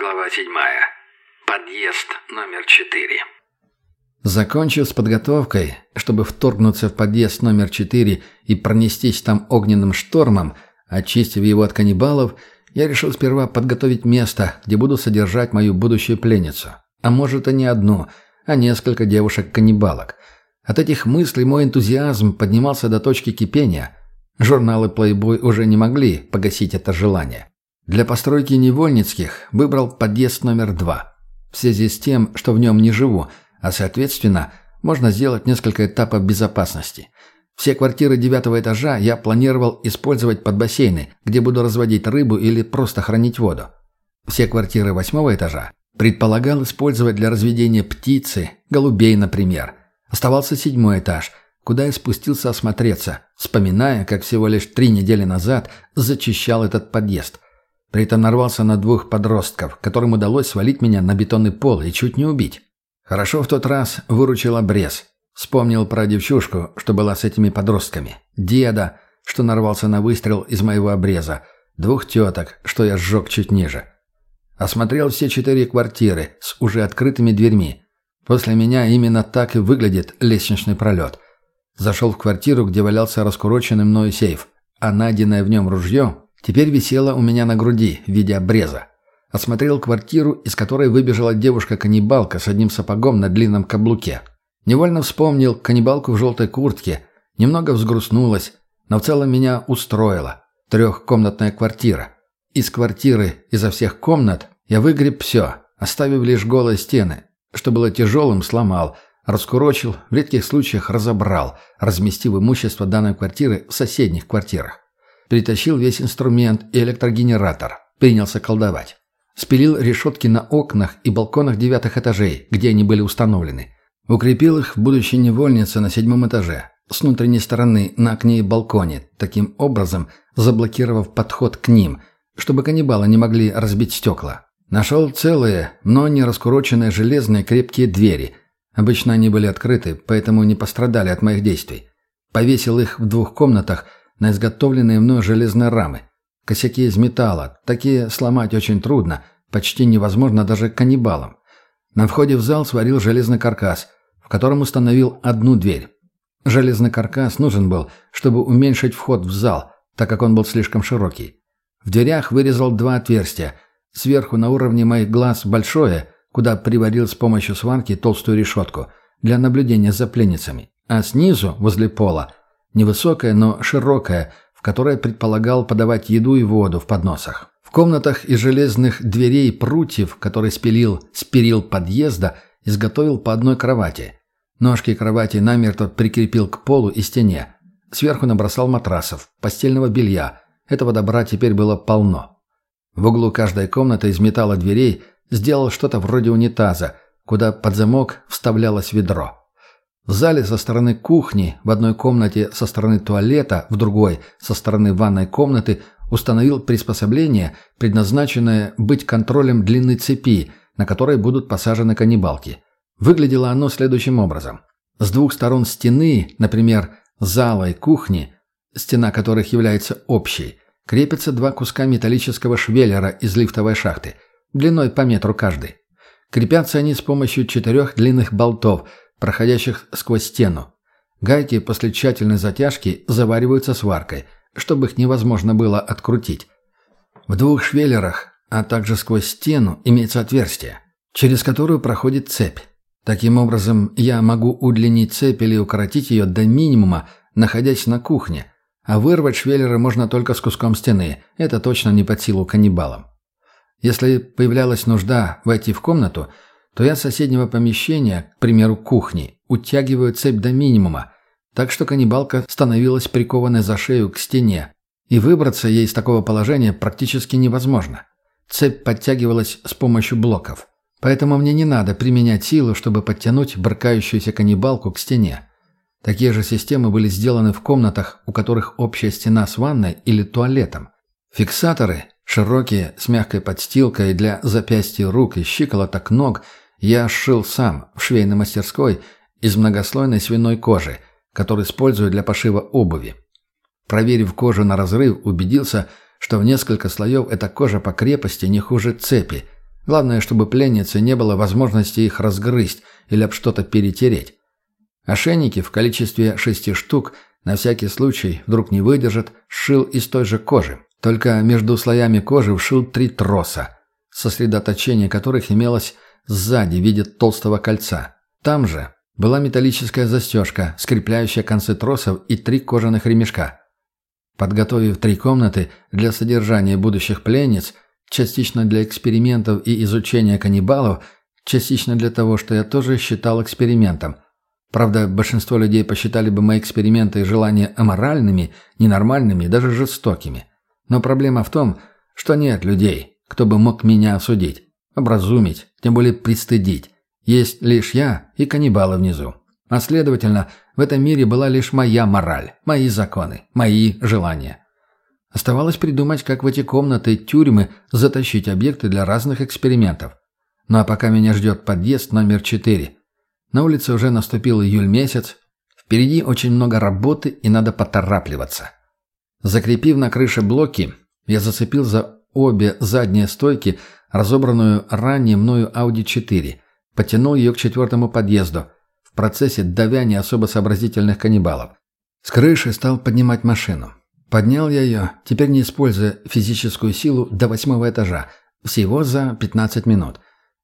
Глава седьмая. Подъезд номер четыре. Закончив с подготовкой, чтобы вторгнуться в подъезд номер четыре и пронестись там огненным штормом, очистив его от каннибалов, я решил сперва подготовить место, где буду содержать мою будущую пленницу. А может, и не одну, а несколько девушек-каннибалок. От этих мыслей мой энтузиазм поднимался до точки кипения. Журналы Playboy уже не могли погасить это желание. Для постройки невольницких выбрал подъезд номер два. В связи с тем, что в нем не живу, а соответственно, можно сделать несколько этапов безопасности. Все квартиры девятого этажа я планировал использовать под бассейны, где буду разводить рыбу или просто хранить воду. Все квартиры восьмого этажа предполагал использовать для разведения птицы, голубей, например. Оставался седьмой этаж, куда я спустился осмотреться, вспоминая, как всего лишь три недели назад зачищал этот подъезд – при этом нарвался на двух подростков, которым удалось свалить меня на бетонный пол и чуть не убить. Хорошо в тот раз выручил обрез. Вспомнил про девчушку, что была с этими подростками. Деда, что нарвался на выстрел из моего обреза. Двух теток, что я сжег чуть ниже. Осмотрел все четыре квартиры с уже открытыми дверьми. После меня именно так и выглядит лестничный пролет. Зашел в квартиру, где валялся раскуроченный мною сейф, а найденное в нем ружье Теперь висела у меня на груди в виде обреза. Осмотрел квартиру, из которой выбежала девушка-каннибалка с одним сапогом на длинном каблуке. Невольно вспомнил каннибалку в желтой куртке, немного взгрустнулась, но в целом меня устроила. Трехкомнатная квартира. Из квартиры, изо всех комнат, я выгреб все, оставив лишь голые стены. Что было тяжелым, сломал, раскурочил, в редких случаях разобрал, разместив имущество данной квартиры в соседних квартирах. Притащил весь инструмент и электрогенератор. Принялся колдовать. Спилил решетки на окнах и балконах девятых этажей, где они были установлены. Укрепил их в будущей невольнице на седьмом этаже, с внутренней стороны на окне и балконе, таким образом заблокировав подход к ним, чтобы каннибалы не могли разбить стекла. Нашел целые, но не раскуроченные железные крепкие двери. Обычно они были открыты, поэтому не пострадали от моих действий. Повесил их в двух комнатах – на изготовленные мной железные рамы. Косяки из металла. Такие сломать очень трудно, почти невозможно даже каннибалам. На входе в зал сварил железный каркас, в котором установил одну дверь. Железный каркас нужен был, чтобы уменьшить вход в зал, так как он был слишком широкий. В дверях вырезал два отверстия. Сверху на уровне моих глаз большое, куда приварил с помощью сварки толстую решетку для наблюдения за пленницами. А снизу, возле пола, Невысокая, но широкая, в которой предполагал подавать еду и воду в подносах. В комнатах из железных дверей прутьев, которые спилил с перил подъезда, изготовил по одной кровати. Ножки кровати намертво прикрепил к полу и стене. Сверху набросал матрасов, постельного белья. Этого добра теперь было полно. В углу каждой комнаты из металла дверей сделал что-то вроде унитаза, куда под замок вставлялось ведро. В зале со стороны кухни, в одной комнате со стороны туалета, в другой со стороны ванной комнаты установил приспособление, предназначенное быть контролем длины цепи, на которой будут посажены каннибалки. Выглядело оно следующим образом. С двух сторон стены, например, зала и кухни, стена которых является общей, крепятся два куска металлического швеллера из лифтовой шахты, длиной по метру каждый. Крепятся они с помощью четырех длинных болтов – проходящих сквозь стену. Гайки после тщательной затяжки завариваются сваркой, чтобы их невозможно было открутить. В двух швеллерах, а также сквозь стену, имеется отверстие, через которое проходит цепь. Таким образом, я могу удлинить цепь или укоротить ее до минимума, находясь на кухне, а вырвать швеллеры можно только с куском стены, это точно не под силу каннибалам. Если появлялась нужда войти в комнату – то я с соседнего помещения, к примеру, кухни, утягиваю цепь до минимума, так что каннибалка становилась прикованной за шею к стене, и выбраться ей из такого положения практически невозможно. Цепь подтягивалась с помощью блоков. Поэтому мне не надо применять силу, чтобы подтянуть брыкающуюся каннибалку к стене. Такие же системы были сделаны в комнатах, у которых общая стена с ванной или туалетом. Фиксаторы, широкие, с мягкой подстилкой для запястья рук и щиколоток ног – я сшил сам, в швейной мастерской, из многослойной свиной кожи, которую использую для пошива обуви. Проверив кожу на разрыв, убедился, что в несколько слоев эта кожа по крепости не хуже цепи. Главное, чтобы пленнице не было возможности их разгрызть или об что-то перетереть. Ошейники в количестве шести штук на всякий случай вдруг не выдержат, сшил из той же кожи. Только между слоями кожи вшил три троса, сосредоточение которых имелось сзади в виде толстого кольца. Там же была металлическая застежка, скрепляющая концы тросов и три кожаных ремешка. Подготовив три комнаты для содержания будущих пленниц, частично для экспериментов и изучения каннибалов, частично для того, что я тоже считал экспериментом. Правда, большинство людей посчитали бы мои эксперименты и желания аморальными, ненормальными и даже жестокими. Но проблема в том, что нет людей, кто бы мог меня осудить, образумить, тем более пристыдить. Есть лишь я и каннибалы внизу. А следовательно, в этом мире была лишь моя мораль, мои законы, мои желания. Оставалось придумать, как в эти комнаты тюрьмы затащить объекты для разных экспериментов. Ну а пока меня ждет подъезд номер 4. На улице уже наступил июль месяц. Впереди очень много работы и надо поторапливаться. Закрепив на крыше блоки, я зацепил за обе задние стойки разобранную ранее мною Audi 4 Потянул ее к четвертому подъезду, в процессе давя не особо сообразительных каннибалов. С крыши стал поднимать машину. Поднял я ее, теперь не используя физическую силу, до восьмого этажа, всего за 15 минут.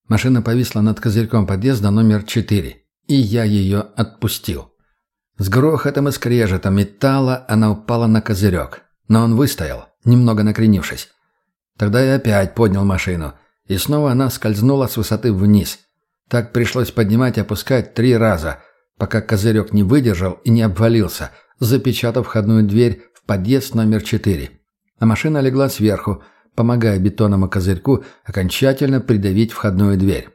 Машина повисла над козырьком подъезда номер 4, и я ее отпустил. С грохотом и скрежетом металла она упала на козырек, но он выстоял, немного накренившись. Тогда я опять поднял машину, и снова она скользнула с высоты вниз – так пришлось поднимать и опускать три раза, пока козырек не выдержал и не обвалился, запечатав входную дверь в подъезд номер четыре. А машина легла сверху, помогая бетонному козырьку окончательно придавить входную дверь.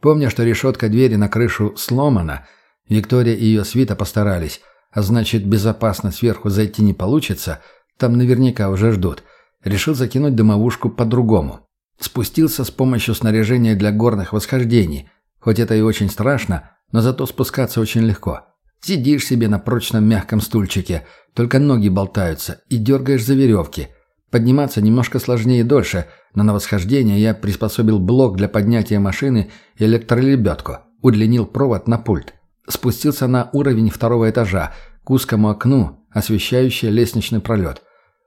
Помня, что решетка двери на крышу сломана, Виктория и ее свита постарались, а значит, безопасно сверху зайти не получится, там наверняка уже ждут. Решил закинуть дымовушку по-другому. Спустился с помощью снаряжения для горных восхождений. Хоть это и очень страшно, но зато спускаться очень легко. Сидишь себе на прочном мягком стульчике, только ноги болтаются, и дергаешь за веревки. Подниматься немножко сложнее и дольше, но на восхождение я приспособил блок для поднятия машины и электролебедку, удлинил провод на пульт. Спустился на уровень второго этажа, к узкому окну, освещающее лестничный пролет.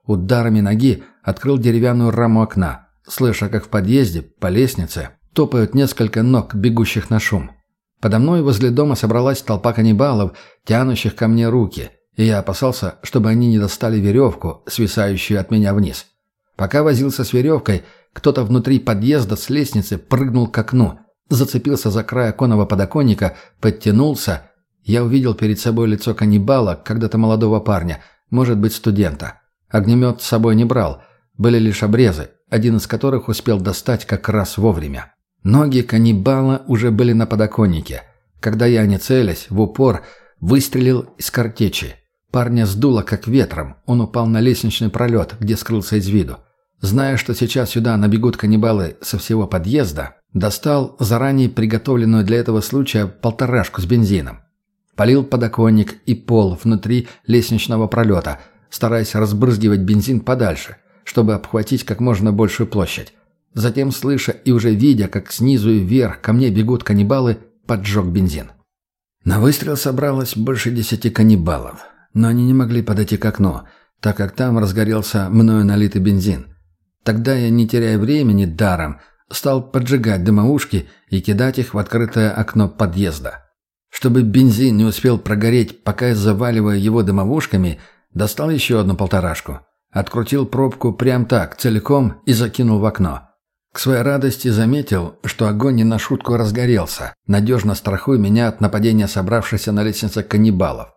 Ударами ноги открыл деревянную раму окна слыша, как в подъезде, по лестнице, топают несколько ног, бегущих на шум. Подо мной возле дома собралась толпа каннибалов, тянущих ко мне руки, и я опасался, чтобы они не достали веревку, свисающую от меня вниз. Пока возился с веревкой, кто-то внутри подъезда с лестницы прыгнул к окну, зацепился за край оконного подоконника, подтянулся. Я увидел перед собой лицо каннибала, когда-то молодого парня, может быть, студента. Огнемет с собой не брал, были лишь обрезы, один из которых успел достать как раз вовремя. Ноги каннибала уже были на подоконнике. Когда я, не целясь, в упор, выстрелил из картечи. Парня сдуло как ветром. Он упал на лестничный пролет, где скрылся из виду. Зная, что сейчас сюда набегут каннибалы со всего подъезда, достал заранее приготовленную для этого случая полторашку с бензином. Полил подоконник и пол внутри лестничного пролета, стараясь разбрызгивать бензин подальше – чтобы обхватить как можно большую площадь. Затем, слыша и уже видя, как снизу и вверх ко мне бегут каннибалы, поджег бензин. На выстрел собралось больше десяти каннибалов, но они не могли подойти к окну, так как там разгорелся мною налитый бензин. Тогда я, не теряя времени даром, стал поджигать дымоушки и кидать их в открытое окно подъезда. Чтобы бензин не успел прогореть, пока я заваливаю его дымовушками, достал еще одну полторашку – Открутил пробку прям так, целиком, и закинул в окно. К своей радости заметил, что огонь не на шутку разгорелся, надежно страхуя меня от нападения собравшихся на лестнице каннибалов.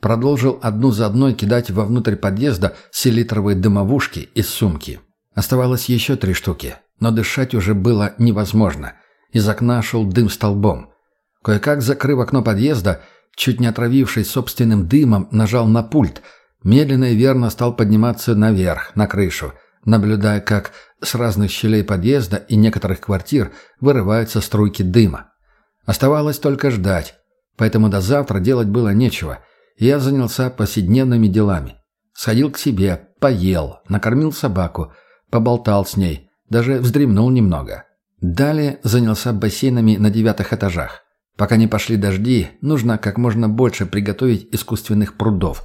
Продолжил одну за одной кидать вовнутрь подъезда селитровые дымовушки из сумки. Оставалось еще три штуки, но дышать уже было невозможно. Из окна шел дым столбом. Кое-как, закрыв окно подъезда, чуть не отравившись собственным дымом, нажал на пульт – Медленно и верно стал подниматься наверх, на крышу, наблюдая, как с разных щелей подъезда и некоторых квартир вырываются струйки дыма. Оставалось только ждать, поэтому до завтра делать было нечего, и я занялся повседневными делами. Сходил к себе, поел, накормил собаку, поболтал с ней, даже вздремнул немного. Далее занялся бассейнами на девятых этажах. Пока не пошли дожди, нужно как можно больше приготовить искусственных прудов.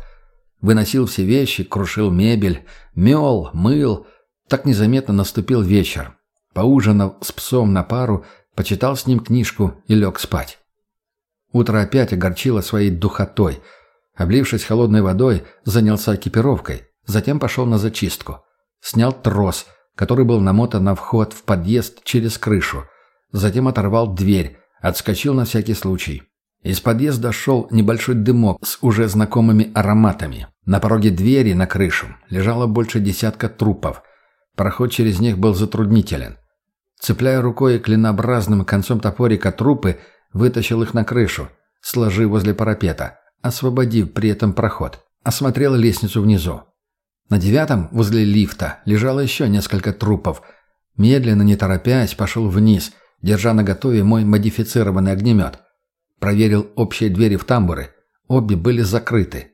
Выносил все вещи, крушил мебель, мел, мыл. Так незаметно наступил вечер. Поужинав с псом на пару, почитал с ним книжку и лег спать. Утро опять огорчило своей духотой. Облившись холодной водой, занялся экипировкой. Затем пошел на зачистку. Снял трос, который был намотан на вход в подъезд через крышу. Затем оторвал дверь, отскочил на всякий случай. Из подъезда шел небольшой дымок с уже знакомыми ароматами. На пороге двери на крышу лежало больше десятка трупов. Проход через них был затруднителен. Цепляя рукой клинообразным концом топорика трупы, вытащил их на крышу, сложив возле парапета, освободив при этом проход. Осмотрел лестницу внизу. На девятом, возле лифта, лежало еще несколько трупов. Медленно, не торопясь, пошел вниз, держа на готове мой модифицированный огнемет. Проверил общие двери в тамбуры. Обе были закрыты.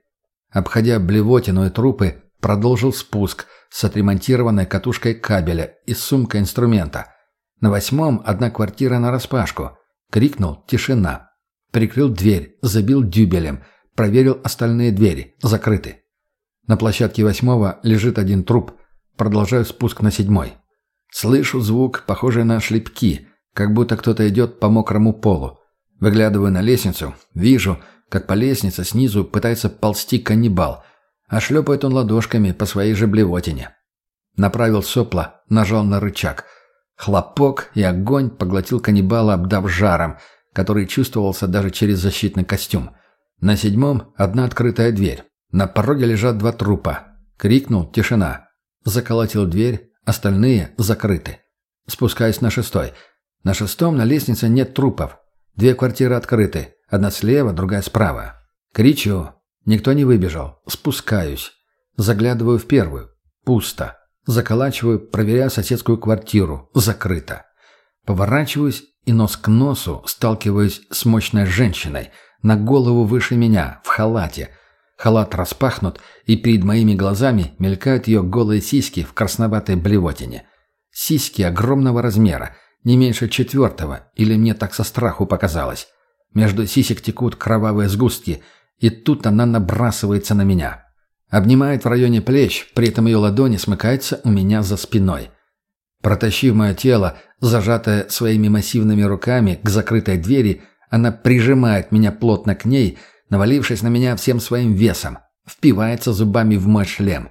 Обходя блевотину и трупы, продолжил спуск с отремонтированной катушкой кабеля и сумкой инструмента – на восьмом одна квартира нараспашку. Крикнул «Тишина!». Прикрыл дверь, забил дюбелем, проверил остальные двери. Закрыты. На площадке восьмого лежит один труп. Продолжаю спуск на седьмой. Слышу звук, похожий на шлепки, как будто кто-то идет по мокрому полу. Выглядываю на лестницу, вижу, как по лестнице снизу пытается ползти каннибал, а шлепает он ладошками по своей же блевотине. Направил сопла, нажал на рычаг — Хлопок и огонь поглотил каннибала, обдав жаром, который чувствовался даже через защитный костюм. На седьмом одна открытая дверь. На пороге лежат два трупа. Крикнул «Тишина!». Заколотил дверь, остальные закрыты. Спускаюсь на шестой. На шестом на лестнице нет трупов. Две квартиры открыты. Одна слева, другая справа. Кричу. Никто не выбежал. Спускаюсь. Заглядываю в первую. Пусто. Заколачиваю, проверяю соседскую квартиру. Закрыто. Поворачиваюсь и нос к носу сталкиваюсь с мощной женщиной, на голову выше меня, в халате. Халат распахнут, и перед моими глазами мелькают ее голые сиськи в красноватой блевотине. Сиськи огромного размера, не меньше четвертого, или мне так со страху показалось. Между сисек текут кровавые сгустки, и тут она набрасывается на меня. Обнимает в районе плеч, при этом ее ладони смыкаются у меня за спиной. Протащив мое тело, зажатое своими массивными руками к закрытой двери, она прижимает меня плотно к ней, навалившись на меня всем своим весом, впивается зубами в мой шлем.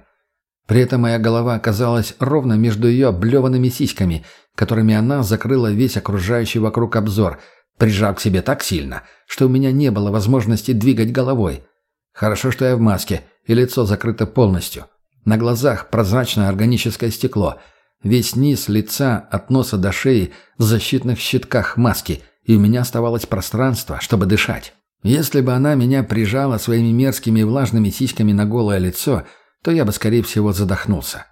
При этом моя голова оказалась ровно между ее облеванными сиськами, которыми она закрыла весь окружающий вокруг обзор, прижав к себе так сильно, что у меня не было возможности двигать головой. Хорошо, что я в маске, и лицо закрыто полностью. На глазах прозрачное органическое стекло. Весь низ лица от носа до шеи в защитных щитках маски, и у меня оставалось пространство, чтобы дышать. Если бы она меня прижала своими мерзкими и влажными сиськами на голое лицо, то я бы, скорее всего, задохнулся.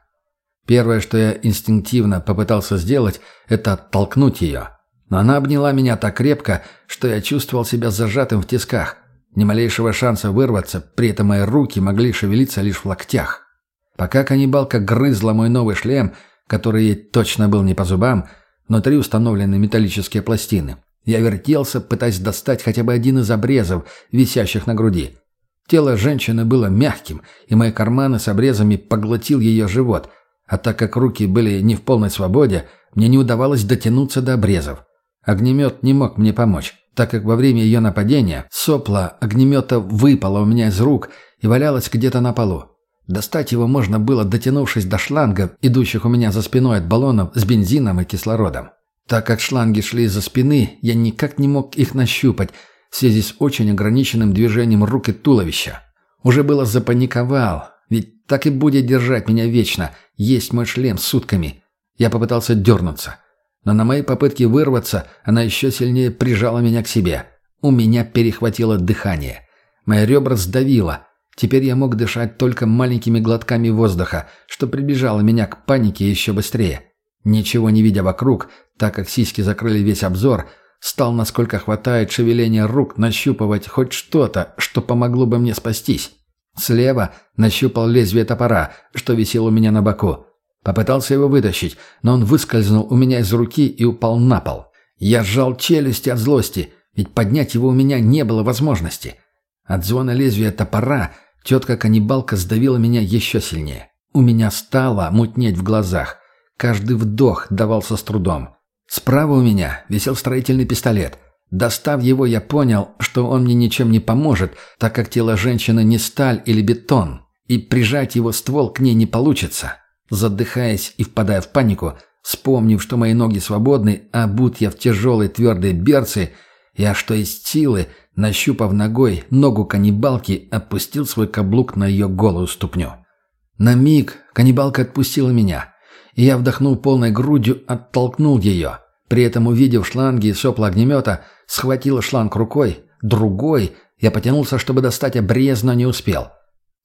Первое, что я инстинктивно попытался сделать, это оттолкнуть ее. Но она обняла меня так крепко, что я чувствовал себя зажатым в тисках – ни малейшего шанса вырваться, при этом мои руки могли шевелиться лишь в локтях. Пока каннибалка грызла мой новый шлем, который ей точно был не по зубам, внутри установлены металлические пластины. Я вертелся, пытаясь достать хотя бы один из обрезов, висящих на груди. Тело женщины было мягким, и мои карманы с обрезами поглотил ее живот, а так как руки были не в полной свободе, мне не удавалось дотянуться до обрезов. Огнемет не мог мне помочь так как во время ее нападения сопла огнемета выпало у меня из рук и валялось где-то на полу. Достать его можно было, дотянувшись до шлангов, идущих у меня за спиной от баллонов с бензином и кислородом. Так как шланги шли из-за спины, я никак не мог их нащупать в связи с очень ограниченным движением рук и туловища. Уже было запаниковал, ведь так и будет держать меня вечно, есть мой шлем сутками. Я попытался дернуться – но на мои попытки вырваться она еще сильнее прижала меня к себе. У меня перехватило дыхание. Мои ребра сдавило. Теперь я мог дышать только маленькими глотками воздуха, что приближало меня к панике еще быстрее. Ничего не видя вокруг, так как сиськи закрыли весь обзор, стал, насколько хватает шевеления рук, нащупывать хоть что-то, что помогло бы мне спастись. Слева нащупал лезвие топора, что висело у меня на боку. Попытался его вытащить, но он выскользнул у меня из руки и упал на пол. Я сжал челюсти от злости, ведь поднять его у меня не было возможности. От звона лезвия топора тетка-каннибалка сдавила меня еще сильнее. У меня стало мутнеть в глазах. Каждый вдох давался с трудом. Справа у меня висел строительный пистолет. Достав его, я понял, что он мне ничем не поможет, так как тело женщины не сталь или бетон, и прижать его ствол к ней не получится. Задыхаясь и впадая в панику, вспомнив, что мои ноги свободны, а будь я в тяжелые твердые берцы, я что из силы, нащупав ногой ногу каннибалки, опустил свой каблук на ее голую ступню. На миг каннибалка отпустила меня, и я вдохнул полной грудью, оттолкнул ее. При этом, увидев шланги и сопла огнемета, схватил шланг рукой, другой, я потянулся, чтобы достать обрез, но не успел.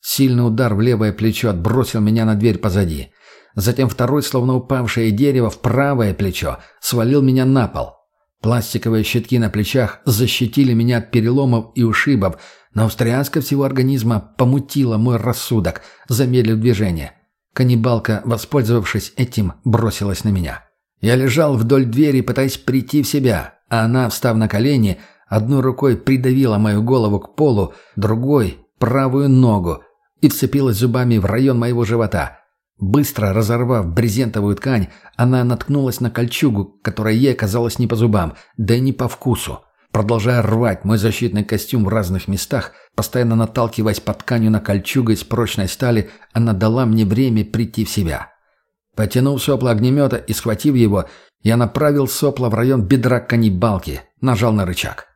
Сильный удар в левое плечо отбросил меня на дверь позади. Затем второй, словно упавшее дерево, в правое плечо, свалил меня на пол. Пластиковые щитки на плечах защитили меня от переломов и ушибов, но австрианска всего организма помутила мой рассудок, замедлив движение. Каннибалка, воспользовавшись этим, бросилась на меня. Я лежал вдоль двери, пытаясь прийти в себя, а она, встав на колени, одной рукой придавила мою голову к полу, другой — правую ногу, и вцепилась зубами в район моего живота. Быстро разорвав брезентовую ткань, она наткнулась на кольчугу, которая ей оказалась не по зубам, да и не по вкусу. Продолжая рвать мой защитный костюм в разных местах, постоянно наталкиваясь по тканью на кольчугу из прочной стали, она дала мне время прийти в себя. Потянув сопло огнемета и схватив его, я направил сопло в район бедра каннибалки, нажал на рычаг.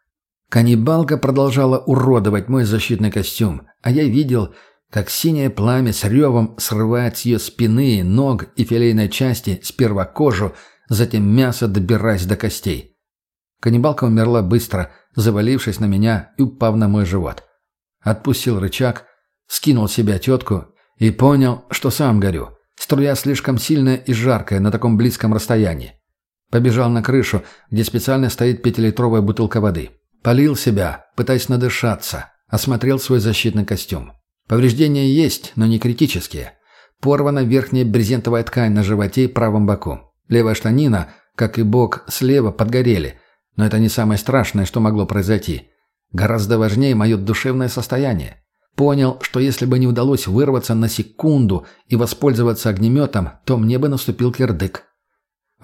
Каннибалка продолжала уродовать мой защитный костюм, а я видел, как синее пламя с ревом срывает с ее спины, ног и филейной части сперва кожу, затем мясо, добираясь до костей. Каннибалка умерла быстро, завалившись на меня и упав на мой живот. Отпустил рычаг, скинул себя тетку и понял, что сам горю. Струя слишком сильная и жаркая на таком близком расстоянии. Побежал на крышу, где специально стоит пятилитровая бутылка воды. Полил себя, пытаясь надышаться. Осмотрел свой защитный костюм. Повреждения есть, но не критические. Порвана верхняя брезентовая ткань на животе и правом боку. Левая штанина, как и бок слева, подгорели – но это не самое страшное, что могло произойти. Гораздо важнее мое душевное состояние. Понял, что если бы не удалось вырваться на секунду и воспользоваться огнеметом, то мне бы наступил кирдык.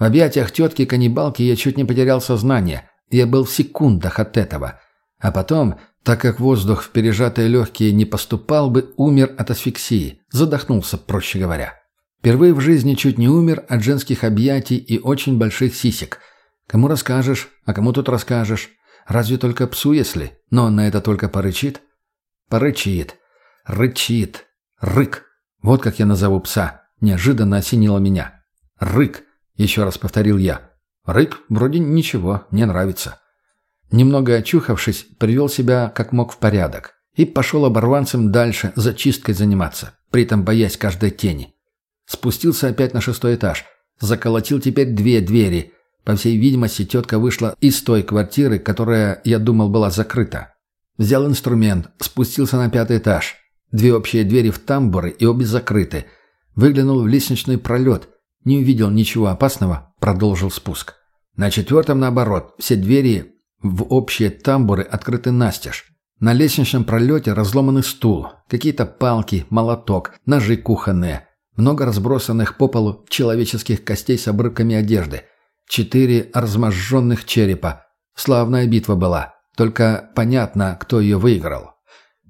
В объятиях тетки-каннибалки я чуть не потерял сознание. Я был в секундах от этого. А потом, так как воздух в пережатые легкие не поступал бы, умер от асфиксии. Задохнулся, проще говоря. Впервые в жизни чуть не умер от женских объятий и очень больших сисек – Кому расскажешь, а кому тут расскажешь? Разве только псу, если? Но он на это только порычит. Порычит. Рычит. Рык. Вот как я назову пса. Неожиданно осенило меня. Рык. Еще раз повторил я. Рык вроде ничего, не нравится. Немного очухавшись, привел себя как мог в порядок. И пошел оборванцем дальше, зачисткой заниматься, при этом боясь каждой тени. Спустился опять на шестой этаж. Заколотил теперь две двери – по всей видимости, тетка вышла из той квартиры, которая, я думал, была закрыта. Взял инструмент, спустился на пятый этаж. Две общие двери в тамбуры и обе закрыты. Выглянул в лестничный пролет. Не увидел ничего опасного, продолжил спуск. На четвертом, наоборот, все двери в общие тамбуры открыты настежь. На лестничном пролете разломанный стул, какие-то палки, молоток, ножи кухонные, много разбросанных по полу человеческих костей с обрывками одежды – Четыре разможженных черепа. Славная битва была. Только понятно, кто ее выиграл.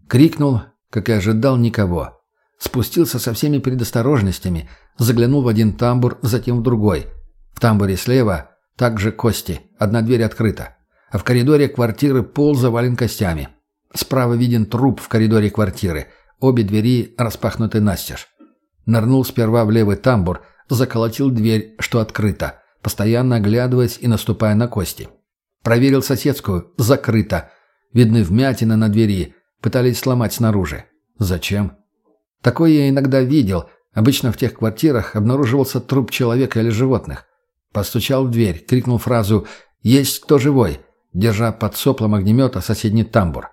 Крикнул, как и ожидал, никого. Спустился со всеми предосторожностями, заглянул в один тамбур, затем в другой. В тамбуре слева также кости, одна дверь открыта. А в коридоре квартиры пол завален костями. Справа виден труп в коридоре квартиры. Обе двери распахнуты настежь. Нырнул сперва в левый тамбур, заколотил дверь, что открыта постоянно оглядываясь и наступая на кости. Проверил соседскую. Закрыто. Видны вмятины на двери. Пытались сломать снаружи. Зачем? Такое я иногда видел. Обычно в тех квартирах обнаруживался труп человека или животных. Постучал в дверь, крикнул фразу «Есть кто живой?», держа под соплом огнемета соседний тамбур.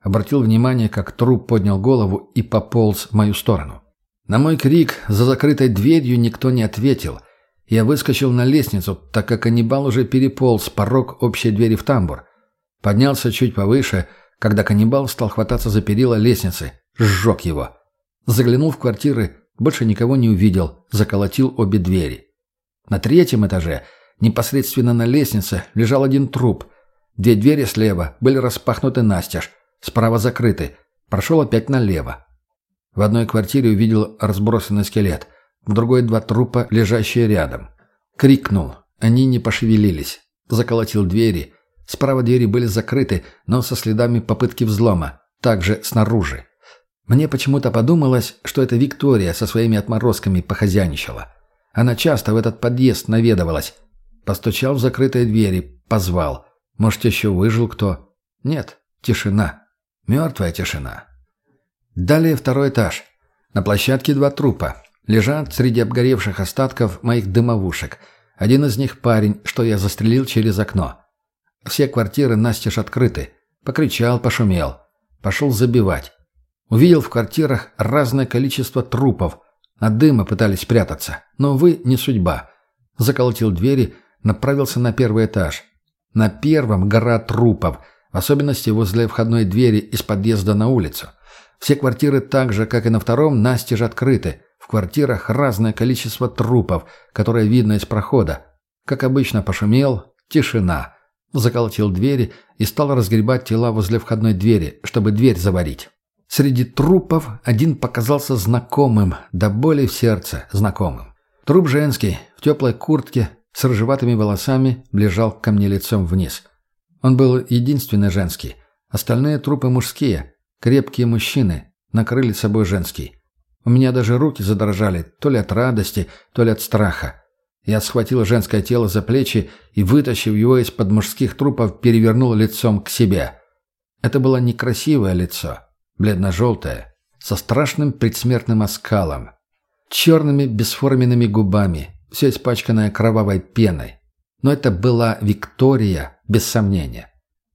Обратил внимание, как труп поднял голову и пополз в мою сторону. На мой крик за закрытой дверью никто не ответил. Я выскочил на лестницу, так как каннибал уже переполз порог общей двери в тамбур. Поднялся чуть повыше, когда каннибал стал хвататься за перила лестницы. Сжег его. Заглянул в квартиры, больше никого не увидел, заколотил обе двери. На третьем этаже, непосредственно на лестнице, лежал один труп. Две двери слева были распахнуты настежь, справа закрыты. Прошел опять налево. В одной квартире увидел разбросанный скелет, в другой два трупа, лежащие рядом. Крикнул. Они не пошевелились. Заколотил двери. Справа двери были закрыты, но со следами попытки взлома. Также снаружи. Мне почему-то подумалось, что это Виктория со своими отморозками похозяйничала. Она часто в этот подъезд наведывалась. Постучал в закрытые двери, позвал. Может, еще выжил кто? Нет, тишина. Мертвая тишина. Далее второй этаж. На площадке два трупа. Лежат среди обгоревших остатков моих дымовушек. Один из них парень, что я застрелил через окно. Все квартиры настежь открыты. Покричал, пошумел. Пошел забивать. Увидел в квартирах разное количество трупов. От дыма пытались спрятаться. Но, увы, не судьба. Заколотил двери, направился на первый этаж. На первом гора трупов, в особенности возле входной двери из подъезда на улицу. Все квартиры так же, как и на втором, настежь открыты. В квартирах разное количество трупов, которое видно из прохода. Как обычно, пошумел. Тишина. Заколотил двери и стал разгребать тела возле входной двери, чтобы дверь заварить. Среди трупов один показался знакомым, до боли в сердце знакомым. Труп женский, в теплой куртке, с рыжеватыми волосами, лежал ко мне лицом вниз. Он был единственный женский. Остальные трупы мужские, крепкие мужчины, накрыли собой женский. У меня даже руки задрожали, то ли от радости, то ли от страха. Я схватил женское тело за плечи и, вытащив его из-под мужских трупов, перевернул лицом к себе. Это было некрасивое лицо бледно-желтая, со страшным предсмертным оскалом, черными бесформенными губами, все испачканное кровавой пеной. Но это была Виктория, без сомнения.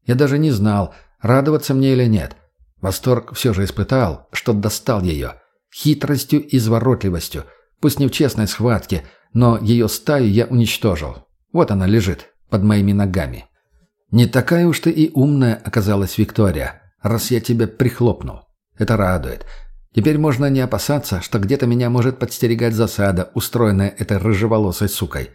Я даже не знал, радоваться мне или нет. Восторг все же испытал, что достал ее. Хитростью и изворотливостью, пусть не в честной схватке, но ее стаю я уничтожил. Вот она лежит, под моими ногами. Не такая уж ты и умная оказалась Виктория раз я тебя прихлопнул. Это радует. Теперь можно не опасаться, что где-то меня может подстерегать засада, устроенная этой рыжеволосой сукой.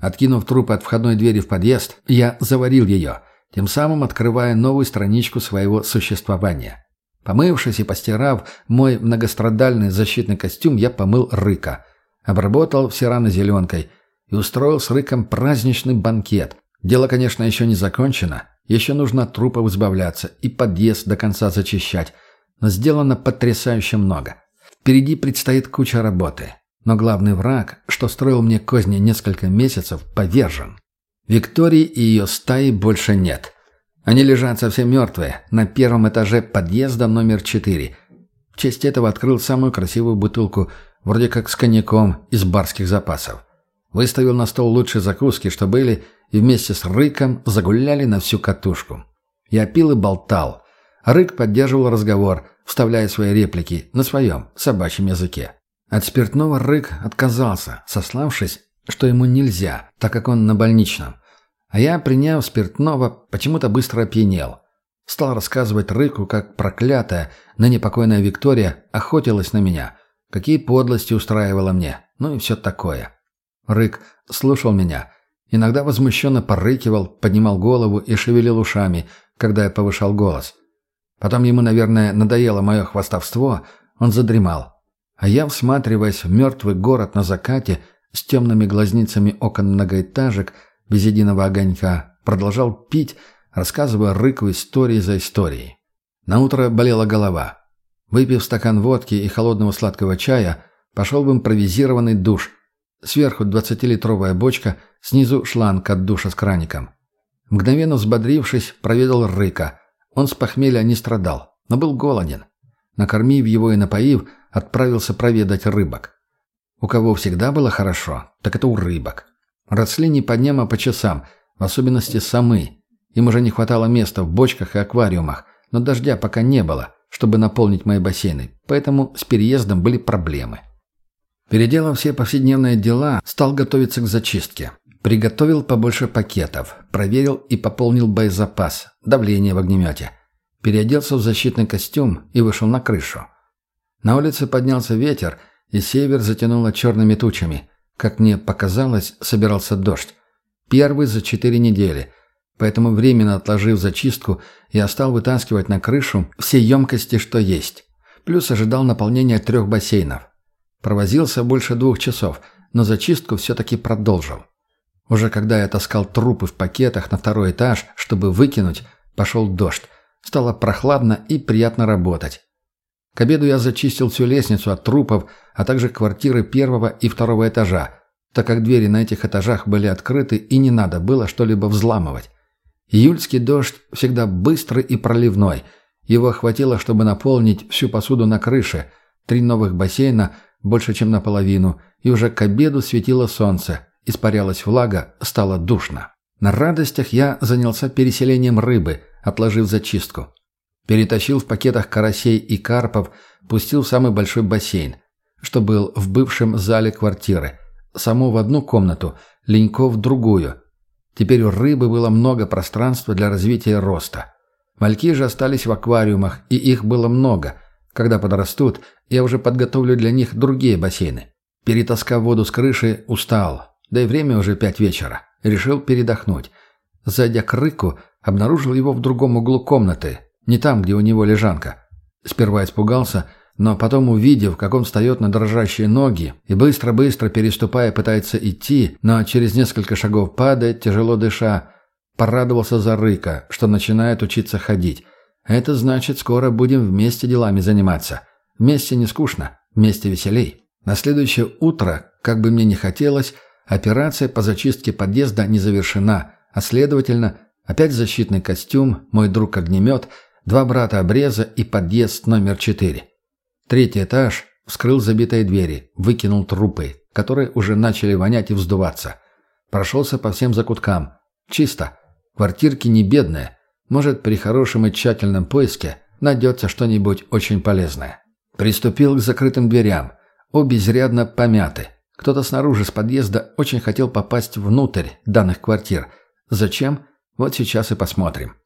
Откинув труп от входной двери в подъезд, я заварил ее, тем самым открывая новую страничку своего существования. Помывшись и постирав мой многострадальный защитный костюм, я помыл рыка, обработал все раны зеленкой и устроил с рыком праздничный банкет. Дело, конечно, еще не закончено, еще нужно от трупов избавляться и подъезд до конца зачищать. Но сделано потрясающе много. Впереди предстоит куча работы. Но главный враг, что строил мне козни несколько месяцев, повержен. Виктории и ее стаи больше нет. Они лежат совсем мертвые, на первом этаже подъезда номер 4. В честь этого открыл самую красивую бутылку, вроде как с коньяком из барских запасов. Выставил на стол лучшие закуски, что были, и вместе с Рыком загуляли на всю катушку. Я пил и болтал. Рык поддерживал разговор, вставляя свои реплики на своем собачьем языке. От спиртного Рык отказался, сославшись, что ему нельзя, так как он на больничном. А я, приняв спиртного, почему-то быстро опьянел. Стал рассказывать Рыку, как проклятая, ныне покойная Виктория охотилась на меня, какие подлости устраивала мне, ну и все такое. Рык слушал меня, иногда возмущенно порыкивал, поднимал голову и шевелил ушами, когда я повышал голос. Потом ему, наверное, надоело мое хвастовство, он задремал. А я, всматриваясь в мертвый город на закате, с темными глазницами окон многоэтажек, без единого огонька, продолжал пить, рассказывая рыку истории за историей. Наутро болела голова. Выпив стакан водки и холодного сладкого чая, пошел в импровизированный душ, Сверху 20-литровая бочка, снизу шланг от душа с краником. Мгновенно взбодрившись, проведал Рыка. Он с похмелья не страдал, но был голоден. Накормив его и напоив, отправился проведать рыбок. У кого всегда было хорошо, так это у рыбок. Росли не по дням, а по часам, в особенности самы. Им уже не хватало места в бочках и аквариумах, но дождя пока не было, чтобы наполнить мои бассейны, поэтому с переездом были проблемы. Переделав все повседневные дела, стал готовиться к зачистке. Приготовил побольше пакетов, проверил и пополнил боезапас, давление в огнемете. Переоделся в защитный костюм и вышел на крышу. На улице поднялся ветер, и север затянуло черными тучами. Как мне показалось, собирался дождь. Первый за четыре недели. Поэтому временно отложив зачистку, я стал вытаскивать на крышу все емкости, что есть. Плюс ожидал наполнения трех бассейнов. Провозился больше двух часов, но зачистку все-таки продолжил. Уже когда я таскал трупы в пакетах на второй этаж, чтобы выкинуть, пошел дождь. Стало прохладно и приятно работать. К обеду я зачистил всю лестницу от трупов, а также квартиры первого и второго этажа, так как двери на этих этажах были открыты и не надо было что-либо взламывать. Июльский дождь всегда быстрый и проливной. Его хватило, чтобы наполнить всю посуду на крыше, три новых бассейна больше, чем наполовину, и уже к обеду светило солнце, испарялась влага, стало душно. На радостях я занялся переселением рыбы, отложив зачистку. Перетащил в пакетах карасей и карпов, пустил в самый большой бассейн, что был в бывшем зале квартиры. Саму в одну комнату, Ленько в другую. Теперь у рыбы было много пространства для развития роста. Мальки же остались в аквариумах, и их было много. Когда подрастут, я уже подготовлю для них другие бассейны. Перетаскав воду с крыши, устал. Да и время уже пять вечера. Решил передохнуть. Зайдя к рыку, обнаружил его в другом углу комнаты, не там, где у него лежанка. Сперва испугался, но потом, увидев, как он встает на дрожащие ноги и быстро-быстро переступая пытается идти, но через несколько шагов падает, тяжело дыша, порадовался за Рыка, что начинает учиться ходить. Это значит, скоро будем вместе делами заниматься. Вместе не скучно, вместе веселей. На следующее утро, как бы мне ни хотелось, операция по зачистке подъезда не завершена, а следовательно, опять защитный костюм, мой друг-огнемет – Два брата обреза и подъезд номер четыре. Третий этаж вскрыл забитые двери, выкинул трупы, которые уже начали вонять и вздуваться. Прошелся по всем закуткам. Чисто. Квартирки не бедные. Может, при хорошем и тщательном поиске найдется что-нибудь очень полезное. Приступил к закрытым дверям. Обе изрядно помяты. Кто-то снаружи с подъезда очень хотел попасть внутрь данных квартир. Зачем? Вот сейчас и посмотрим.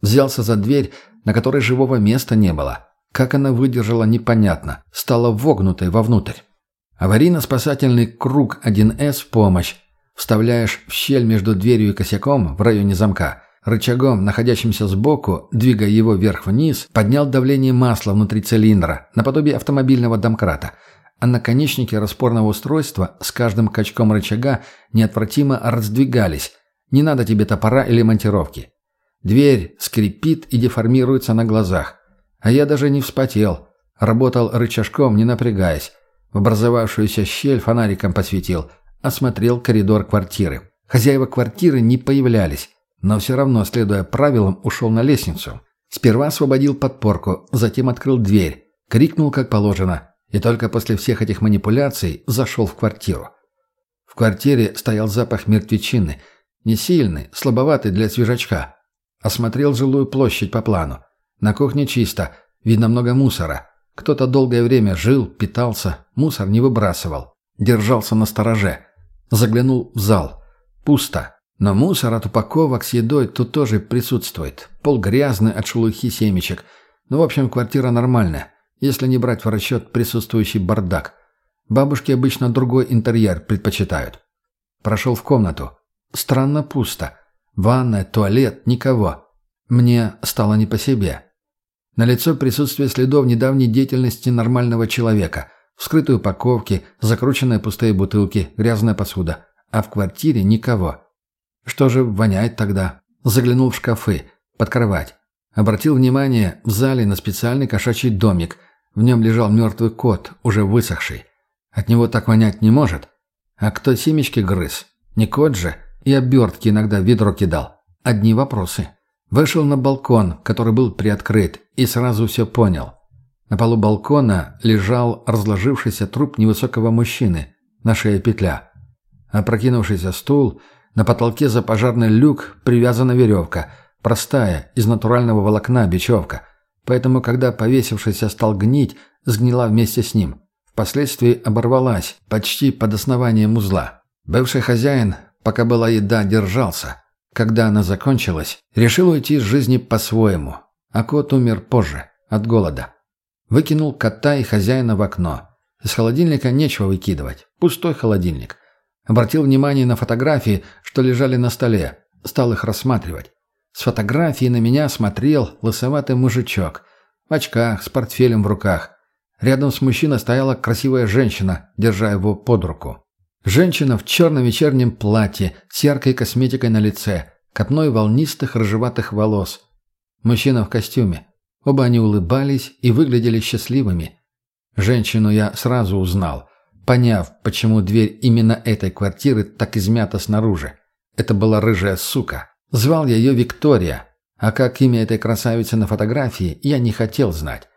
Взялся за дверь, на которой живого места не было. Как она выдержала, непонятно. Стала вогнутой вовнутрь. Аварийно-спасательный круг 1С в помощь. Вставляешь в щель между дверью и косяком в районе замка. Рычагом, находящимся сбоку, двигая его вверх-вниз, поднял давление масла внутри цилиндра, наподобие автомобильного домкрата. А наконечники распорного устройства с каждым качком рычага неотвратимо раздвигались. Не надо тебе топора или монтировки. Дверь скрипит и деформируется на глазах. А я даже не вспотел. Работал рычажком, не напрягаясь. В образовавшуюся щель фонариком посветил. Осмотрел коридор квартиры. Хозяева квартиры не появлялись. Но все равно, следуя правилам, ушел на лестницу. Сперва освободил подпорку, затем открыл дверь. Крикнул, как положено. И только после всех этих манипуляций зашел в квартиру. В квартире стоял запах мертвечины. Не сильный, слабоватый для свежачка. Осмотрел жилую площадь по плану. На кухне чисто, видно много мусора. Кто-то долгое время жил, питался, мусор не выбрасывал. Держался на стороже. Заглянул в зал. Пусто. Но мусор от упаковок с едой тут тоже присутствует. Пол грязный от шелухи семечек. Ну, в общем, квартира нормальная, если не брать в расчет присутствующий бардак. Бабушки обычно другой интерьер предпочитают. Прошел в комнату. Странно пусто. Ванная, туалет, никого. Мне стало не по себе. На лицо присутствие следов недавней деятельности нормального человека. Вскрытые упаковки, закрученные пустые бутылки, грязная посуда. А в квартире никого. Что же воняет тогда? Заглянул в шкафы, под кровать. Обратил внимание в зале на специальный кошачий домик. В нем лежал мертвый кот, уже высохший. От него так вонять не может. А кто семечки грыз? Не кот же? И обертки иногда в ведро кидал. Одни вопросы. Вышел на балкон, который был приоткрыт, и сразу все понял. На полу балкона лежал разложившийся труп невысокого мужчины, на шее петля. Опрокинувшийся стул, на потолке за пожарный люк привязана веревка, простая, из натурального волокна бечевка. Поэтому, когда повесившийся стал гнить, сгнила вместе с ним. Впоследствии оборвалась, почти под основанием узла. Бывший хозяин, пока была еда, держался. Когда она закончилась, решил уйти из жизни по-своему. А кот умер позже, от голода. Выкинул кота и хозяина в окно. Из холодильника нечего выкидывать. Пустой холодильник. Обратил внимание на фотографии, что лежали на столе. Стал их рассматривать. С фотографии на меня смотрел лысоватый мужичок. В очках, с портфелем в руках. Рядом с мужчиной стояла красивая женщина, держа его под руку. Женщина в черном вечернем платье, с яркой косметикой на лице, копной волнистых рыжеватых волос. Мужчина в костюме. Оба они улыбались и выглядели счастливыми. Женщину я сразу узнал, поняв, почему дверь именно этой квартиры так измята снаружи. Это была рыжая сука. Звал я ее Виктория, а как имя этой красавицы на фотографии, я не хотел знать.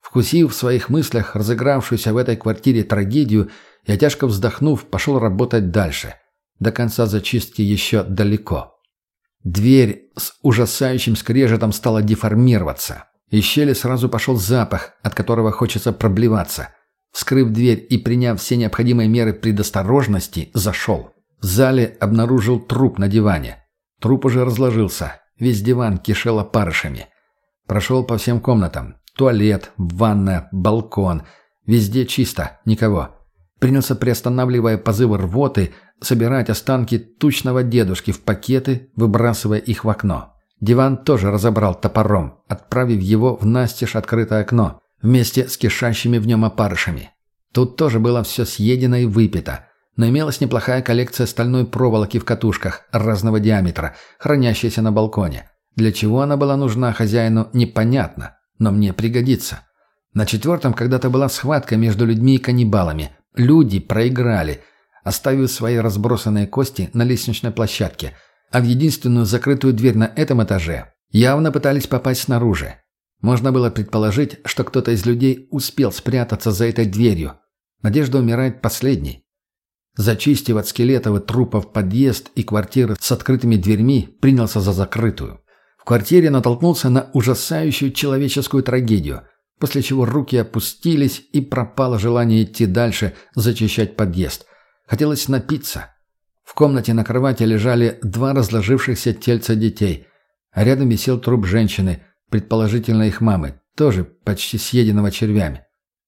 Вкусив в своих мыслях разыгравшуюся в этой квартире трагедию, я тяжко вздохнув, пошел работать дальше. До конца зачистки еще далеко. Дверь с ужасающим скрежетом стала деформироваться. Из щели сразу пошел запах, от которого хочется проблеваться. Вскрыв дверь и приняв все необходимые меры предосторожности, зашел. В зале обнаружил труп на диване. Труп уже разложился. Весь диван кишел опарышами. Прошел по всем комнатам. Туалет, ванная, балкон. Везде чисто, никого. Принялся, приостанавливая позывы рвоты, собирать останки тучного дедушки в пакеты, выбрасывая их в окно. Диван тоже разобрал топором, отправив его в настежь открытое окно, вместе с кишащими в нем опарышами. Тут тоже было все съедено и выпито, но имелась неплохая коллекция стальной проволоки в катушках разного диаметра, хранящейся на балконе. Для чего она была нужна хозяину, непонятно, но мне пригодится. На четвертом когда-то была схватка между людьми и каннибалами. Люди проиграли, оставив свои разбросанные кости на лестничной площадке – а в единственную закрытую дверь на этом этаже явно пытались попасть снаружи. Можно было предположить, что кто-то из людей успел спрятаться за этой дверью. Надежда умирает последней. Зачистив от скелетов и трупов подъезд и квартиры с открытыми дверьми, принялся за закрытую. В квартире натолкнулся на ужасающую человеческую трагедию, после чего руки опустились и пропало желание идти дальше, зачищать подъезд. Хотелось напиться, в комнате на кровати лежали два разложившихся тельца детей, а рядом висел труп женщины, предположительно их мамы, тоже почти съеденного червями.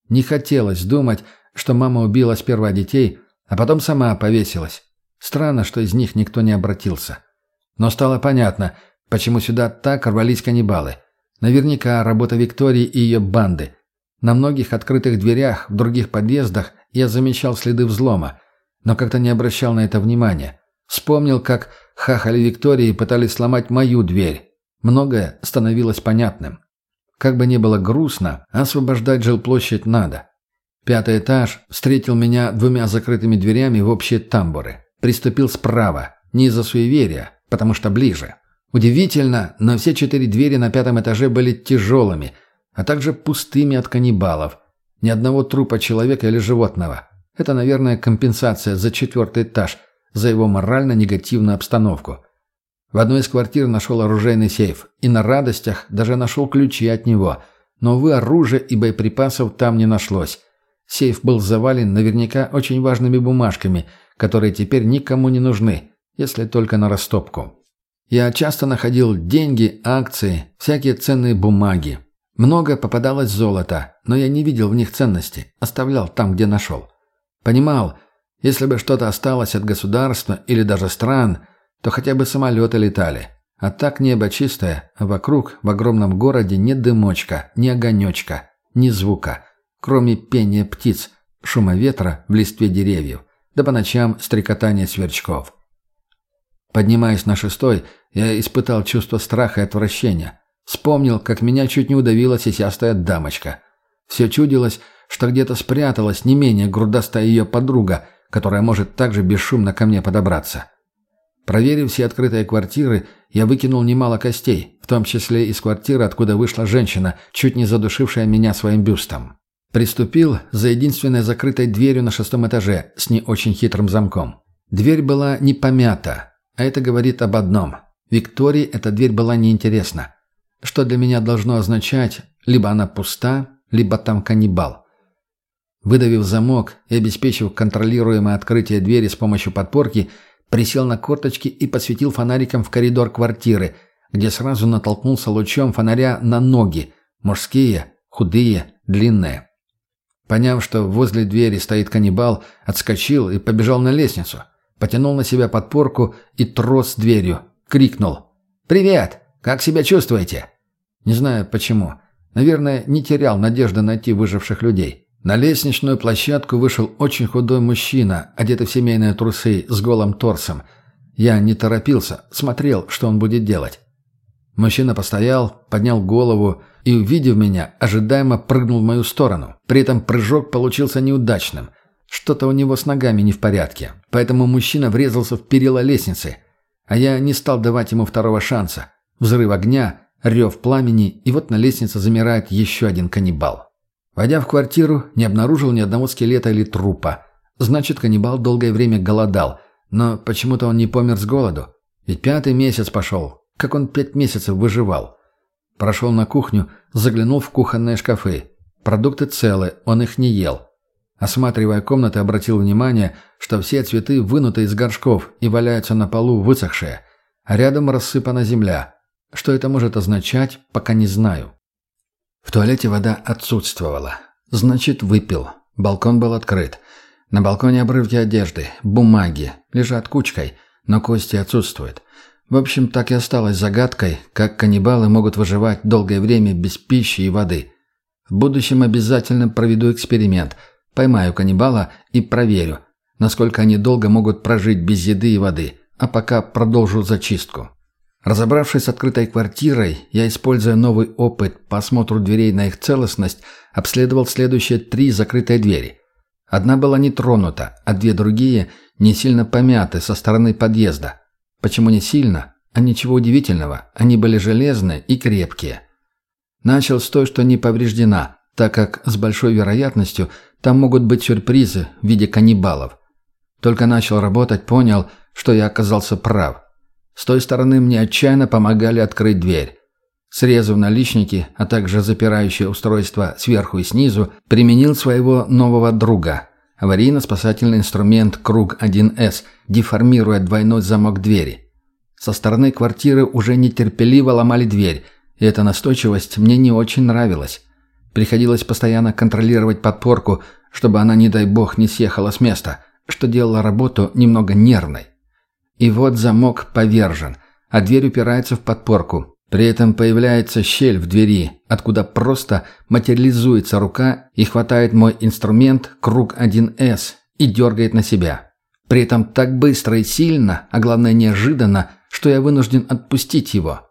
Не хотелось думать, что мама убила сперва детей, а потом сама повесилась. Странно, что из них никто не обратился. Но стало понятно, почему сюда так рвались каннибалы. Наверняка работа Виктории и ее банды. На многих открытых дверях в других подъездах я замечал следы взлома, но как-то не обращал на это внимания. Вспомнил, как хахали Виктории пытались сломать мою дверь. Многое становилось понятным. Как бы ни было грустно, освобождать жилплощадь надо. Пятый этаж встретил меня двумя закрытыми дверями в общие тамбуры. Приступил справа, не из-за суеверия, потому что ближе. Удивительно, но все четыре двери на пятом этаже были тяжелыми, а также пустыми от каннибалов. Ни одного трупа человека или животного. Это, наверное, компенсация за четвертый этаж, за его морально-негативную обстановку. В одной из квартир нашел оружейный сейф, и на радостях даже нашел ключи от него. Но, увы, оружия и боеприпасов там не нашлось. Сейф был завален наверняка очень важными бумажками, которые теперь никому не нужны, если только на растопку. Я часто находил деньги, акции, всякие ценные бумаги. Много попадалось золота, но я не видел в них ценности, оставлял там, где нашел. Понимал, если бы что-то осталось от государства или даже стран, то хотя бы самолеты летали. А так небо чистое, а вокруг, в огромном городе, ни дымочка, ни огонечка, ни звука, кроме пения птиц, шума ветра в листве деревьев, да по ночам стрекотания сверчков. Поднимаясь на шестой, я испытал чувство страха и отвращения. Вспомнил, как меня чуть не удавила сисястая дамочка. Все чудилось, что где-то спряталась не менее грудастая ее подруга, которая может также бесшумно ко мне подобраться. Проверив все открытые квартиры, я выкинул немало костей, в том числе из квартиры, откуда вышла женщина, чуть не задушившая меня своим бюстом. Приступил за единственной закрытой дверью на шестом этаже с не очень хитрым замком. Дверь была не помята, а это говорит об одном. Виктории эта дверь была неинтересна. Что для меня должно означать, либо она пуста, либо там каннибал. Выдавив замок и обеспечив контролируемое открытие двери с помощью подпорки, присел на корточки и посветил фонариком в коридор квартиры, где сразу натолкнулся лучом фонаря на ноги, мужские, худые, длинные. Поняв, что возле двери стоит каннибал, отскочил и побежал на лестницу. Потянул на себя подпорку и трос дверью. Крикнул. «Привет! Как себя чувствуете?» Не знаю почему. Наверное, не терял надежды найти выживших людей. На лестничную площадку вышел очень худой мужчина, одетый в семейные трусы, с голым торсом. Я не торопился, смотрел, что он будет делать. Мужчина постоял, поднял голову и, увидев меня, ожидаемо прыгнул в мою сторону. При этом прыжок получился неудачным. Что-то у него с ногами не в порядке, поэтому мужчина врезался в перила лестницы. А я не стал давать ему второго шанса. Взрыв огня, рев пламени, и вот на лестнице замирает еще один каннибал. Войдя в квартиру, не обнаружил ни одного скелета или трупа. Значит, каннибал долгое время голодал, но почему-то он не помер с голоду. Ведь пятый месяц пошел. Как он пять месяцев выживал? Прошел на кухню, заглянул в кухонные шкафы. Продукты целы, он их не ел. Осматривая комнаты, обратил внимание, что все цветы вынуты из горшков и валяются на полу высохшие, а рядом рассыпана земля. Что это может означать, пока не знаю. В туалете вода отсутствовала. Значит, выпил. Балкон был открыт. На балконе обрывки одежды, бумаги, лежат кучкой, но кости отсутствуют. В общем, так и осталось загадкой, как каннибалы могут выживать долгое время без пищи и воды. В будущем обязательно проведу эксперимент. Поймаю каннибала и проверю, насколько они долго могут прожить без еды и воды, а пока продолжу зачистку. Разобравшись с открытой квартирой, я, используя новый опыт по осмотру дверей на их целостность, обследовал следующие три закрытые двери. Одна была не тронута, а две другие не сильно помяты со стороны подъезда. Почему не сильно? А ничего удивительного, они были железные и крепкие. Начал с той, что не повреждена, так как с большой вероятностью там могут быть сюрпризы в виде каннибалов. Только начал работать, понял, что я оказался прав – с той стороны мне отчаянно помогали открыть дверь. Срезав наличники, а также запирающее устройство сверху и снизу, применил своего нового друга. Аварийно-спасательный инструмент «Круг-1С», деформируя двойной замок двери. Со стороны квартиры уже нетерпеливо ломали дверь, и эта настойчивость мне не очень нравилась. Приходилось постоянно контролировать подпорку, чтобы она, не дай бог, не съехала с места, что делало работу немного нервной. И вот замок повержен, а дверь упирается в подпорку. При этом появляется щель в двери, откуда просто материализуется рука и хватает мой инструмент круг 1С и дергает на себя. При этом так быстро и сильно, а главное неожиданно, что я вынужден отпустить его.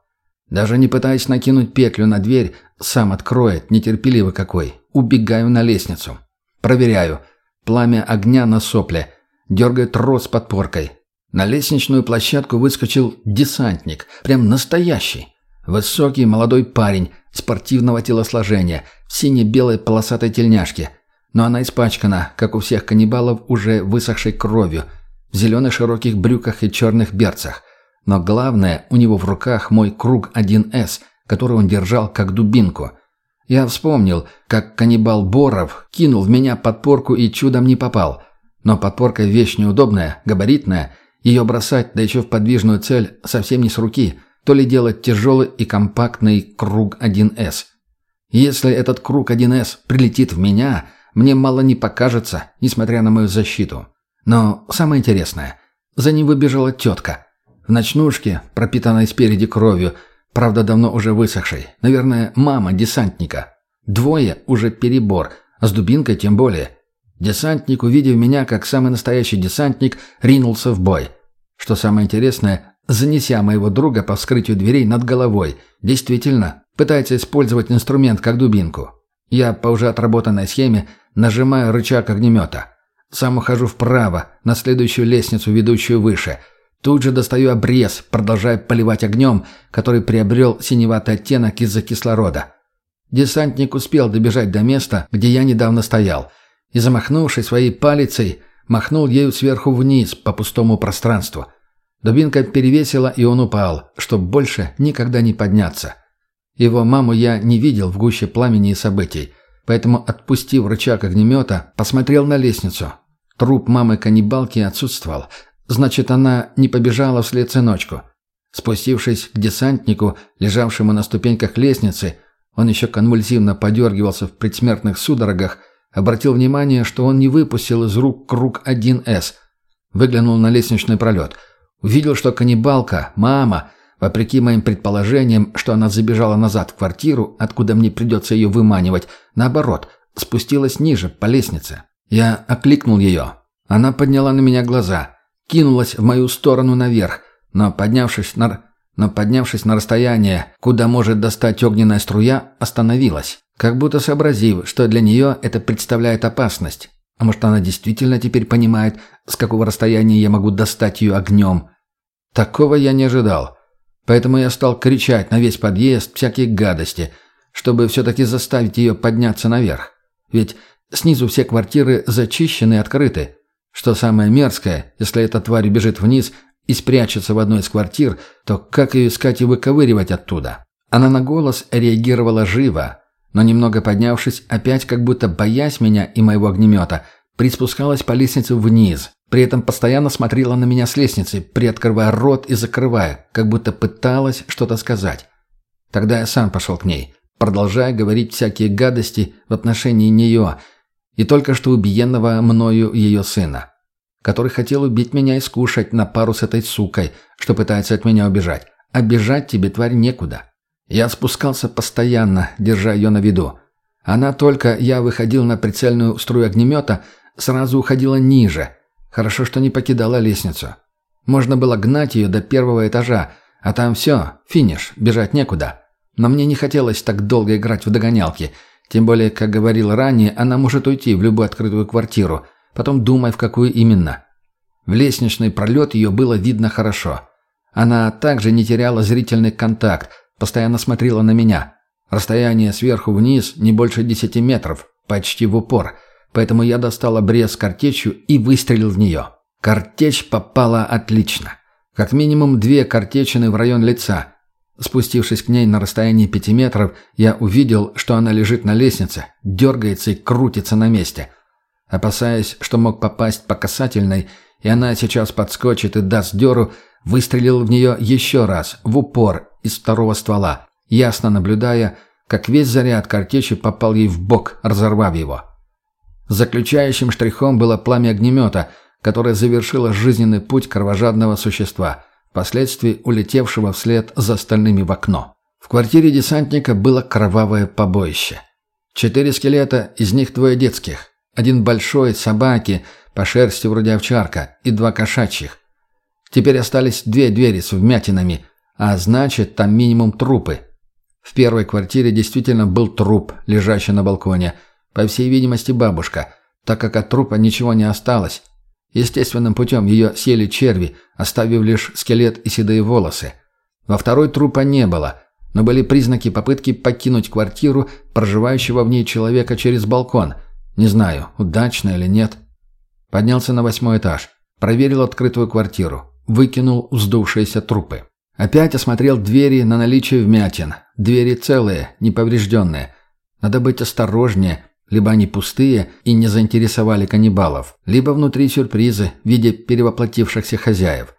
Даже не пытаясь накинуть петлю на дверь, сам откроет, нетерпеливый какой. Убегаю на лестницу. Проверяю. Пламя огня на сопле. Дергает трос подпоркой. На лестничную площадку выскочил десантник, прям настоящий. Высокий молодой парень, спортивного телосложения, в сине-белой полосатой тельняшке. Но она испачкана, как у всех каннибалов, уже высохшей кровью, в зеленых широких брюках и черных берцах. Но главное, у него в руках мой круг 1С, который он держал как дубинку. Я вспомнил, как каннибал Боров кинул в меня подпорку и чудом не попал. Но подпорка вещь неудобная, габаритная – ее бросать, да еще в подвижную цель, совсем не с руки, то ли делать тяжелый и компактный круг 1С. Если этот круг 1С прилетит в меня, мне мало не покажется, несмотря на мою защиту. Но самое интересное, за ним выбежала тетка. В ночнушке, пропитанной спереди кровью, правда давно уже высохшей, наверное, мама десантника. Двое уже перебор, а с дубинкой тем более – Десантник, увидев меня как самый настоящий десантник, ринулся в бой. Что самое интересное, занеся моего друга по вскрытию дверей над головой, действительно, пытается использовать инструмент как дубинку. Я по уже отработанной схеме нажимаю рычаг огнемета. Сам ухожу вправо, на следующую лестницу, ведущую выше. Тут же достаю обрез, продолжая поливать огнем, который приобрел синеватый оттенок из-за кислорода. Десантник успел добежать до места, где я недавно стоял – и, замахнувшись своей палицей, махнул ею сверху вниз по пустому пространству. Дубинка перевесила, и он упал, чтоб больше никогда не подняться. Его маму я не видел в гуще пламени и событий, поэтому, отпустив рычаг огнемета, посмотрел на лестницу. Труп мамы-каннибалки отсутствовал, значит, она не побежала вслед сыночку. Спустившись к десантнику, лежавшему на ступеньках лестницы, он еще конвульсивно подергивался в предсмертных судорогах, обратил внимание, что он не выпустил из рук круг 1С. Выглянул на лестничный пролет. Увидел, что каннибалка, мама, вопреки моим предположениям, что она забежала назад в квартиру, откуда мне придется ее выманивать, наоборот, спустилась ниже, по лестнице. Я окликнул ее. Она подняла на меня глаза, кинулась в мою сторону наверх, но, поднявшись на, но поднявшись на расстояние, куда может достать огненная струя, остановилась, как будто сообразив, что для нее это представляет опасность. А может, она действительно теперь понимает, с какого расстояния я могу достать ее огнем. Такого я не ожидал. Поэтому я стал кричать на весь подъезд всякие гадости, чтобы все-таки заставить ее подняться наверх. Ведь снизу все квартиры зачищены и открыты. Что самое мерзкое, если эта тварь бежит вниз и спрячется в одной из квартир, то как ее искать и выковыривать оттуда? Она на голос реагировала живо, но немного поднявшись, опять как будто боясь меня и моего огнемета, приспускалась по лестнице вниз, при этом постоянно смотрела на меня с лестницы, приоткрывая рот и закрывая, как будто пыталась что-то сказать. Тогда я сам пошел к ней, продолжая говорить всякие гадости в отношении нее и только что убиенного мною ее сына, который хотел убить меня и скушать на пару с этой сукой, что пытается от меня убежать. А тебе, тварь, некуда. Я спускался постоянно, держа ее на виду. Она только, я выходил на прицельную струю огнемета, сразу уходила ниже. Хорошо, что не покидала лестницу. Можно было гнать ее до первого этажа, а там все, финиш, бежать некуда. Но мне не хотелось так долго играть в догонялки. Тем более, как говорил ранее, она может уйти в любую открытую квартиру. Потом думай, в какую именно. В лестничный пролет ее было видно хорошо. Она также не теряла зрительный контакт, Постоянно смотрела на меня. Расстояние сверху вниз не больше десяти метров, почти в упор. Поэтому я достал обрез картечью и выстрелил в нее. Картечь попала отлично. Как минимум две картечины в район лица. Спустившись к ней на расстоянии пяти метров, я увидел, что она лежит на лестнице, дергается и крутится на месте. Опасаясь, что мог попасть по касательной, и она сейчас подскочит и даст дёру, выстрелил в нее еще раз, в упор, из второго ствола, ясно наблюдая, как весь заряд картечи попал ей в бок, разорвав его. Заключающим штрихом было пламя огнемета, которое завершило жизненный путь кровожадного существа, впоследствии улетевшего вслед за остальными в окно. В квартире десантника было кровавое побоище. Четыре скелета, из них двое детских. Один большой, собаки, по шерсти вроде овчарка, и два кошачьих. Теперь остались две двери с вмятинами, а значит, там минимум трупы. В первой квартире действительно был труп, лежащий на балконе. По всей видимости, бабушка, так как от трупа ничего не осталось. Естественным путем ее сели черви, оставив лишь скелет и седые волосы. Во второй трупа не было, но были признаки попытки покинуть квартиру проживающего в ней человека через балкон. Не знаю, удачно или нет. Поднялся на восьмой этаж, проверил открытую квартиру, выкинул вздувшиеся трупы. Опять осмотрел двери на наличие вмятин. Двери целые, неповрежденные. Надо быть осторожнее, либо они пустые и не заинтересовали каннибалов, либо внутри сюрпризы в виде перевоплотившихся хозяев.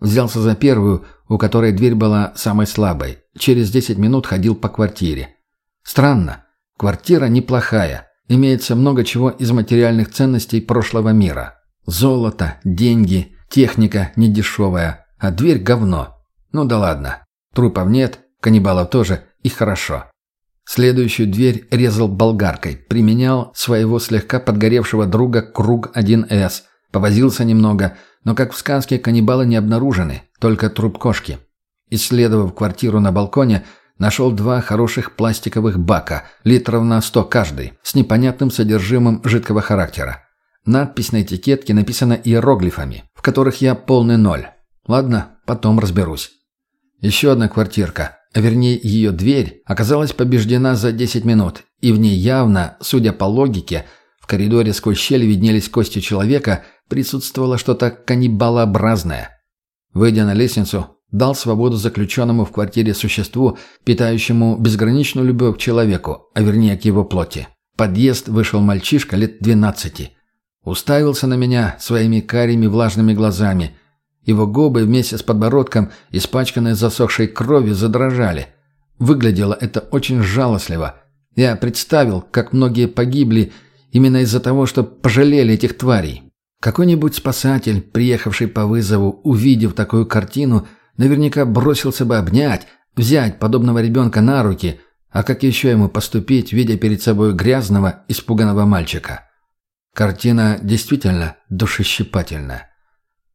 Взялся за первую, у которой дверь была самой слабой. Через 10 минут ходил по квартире. Странно. Квартира неплохая. Имеется много чего из материальных ценностей прошлого мира. Золото, деньги, техника недешевая, а дверь говно. Ну да ладно. Трупов нет, каннибалов тоже, и хорошо. Следующую дверь резал болгаркой, применял своего слегка подгоревшего друга круг 1С. Повозился немного, но как в сказке каннибалы не обнаружены, только труп кошки. Исследовав квартиру на балконе, нашел два хороших пластиковых бака, литров на 100 каждый, с непонятным содержимым жидкого характера. Надпись на этикетке написана иероглифами, в которых я полный ноль. Ладно, потом разберусь. Еще одна квартирка, а вернее ее дверь, оказалась побеждена за 10 минут, и в ней явно, судя по логике, в коридоре сквозь щель виднелись кости человека, присутствовало что-то каннибалообразное. Выйдя на лестницу, дал свободу заключенному в квартире существу, питающему безграничную любовь к человеку, а вернее к его плоти. Подъезд вышел мальчишка лет двенадцати. Уставился на меня своими карими влажными глазами. Его губы вместе с подбородком, испачканные засохшей кровью, задрожали. Выглядело это очень жалостливо. Я представил, как многие погибли именно из-за того, что пожалели этих тварей. Какой-нибудь спасатель, приехавший по вызову, увидев такую картину, наверняка бросился бы обнять, взять подобного ребенка на руки, а как еще ему поступить, видя перед собой грязного, испуганного мальчика? Картина действительно душещипательная.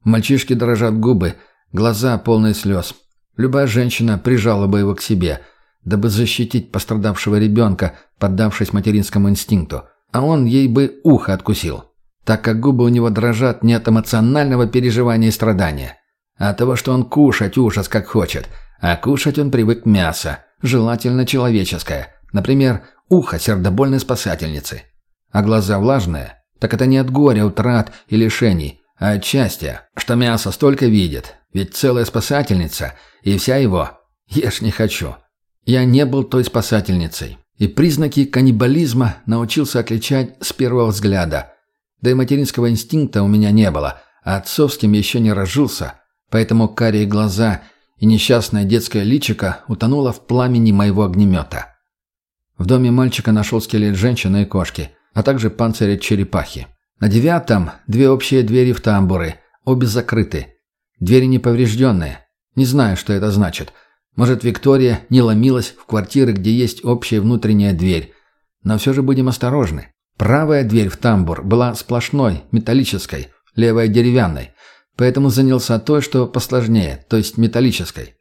Мальчишки дрожат губы, глаза полные слез. Любая женщина прижала бы его к себе, дабы защитить пострадавшего ребенка, поддавшись материнскому инстинкту. А он ей бы ухо откусил, так как губы у него дрожат не от эмоционального переживания и страдания, а от того, что он кушать ужас как хочет, а кушать он привык мясо, желательно человеческое, например, ухо сердобольной спасательницы. А глаза влажные, так это не от горя, утрат и лишений, от счастья, что мясо столько видит, ведь целая спасательница, и вся его «ешь не хочу». Я не был той спасательницей, и признаки каннибализма научился отличать с первого взгляда. Да и материнского инстинкта у меня не было, а отцовским еще не разжился, поэтому карие глаза и несчастное детское личико утонуло в пламени моего огнемета. В доме мальчика нашел скелет женщины и кошки, а также панцирь черепахи. На девятом две общие двери в тамбуры, обе закрыты. Двери неповрежденные. Не знаю, что это значит – может, Виктория не ломилась в квартиры, где есть общая внутренняя дверь. Но все же будем осторожны. Правая дверь в тамбур была сплошной, металлической, левая деревянной. Поэтому занялся той, что посложнее, то есть металлической.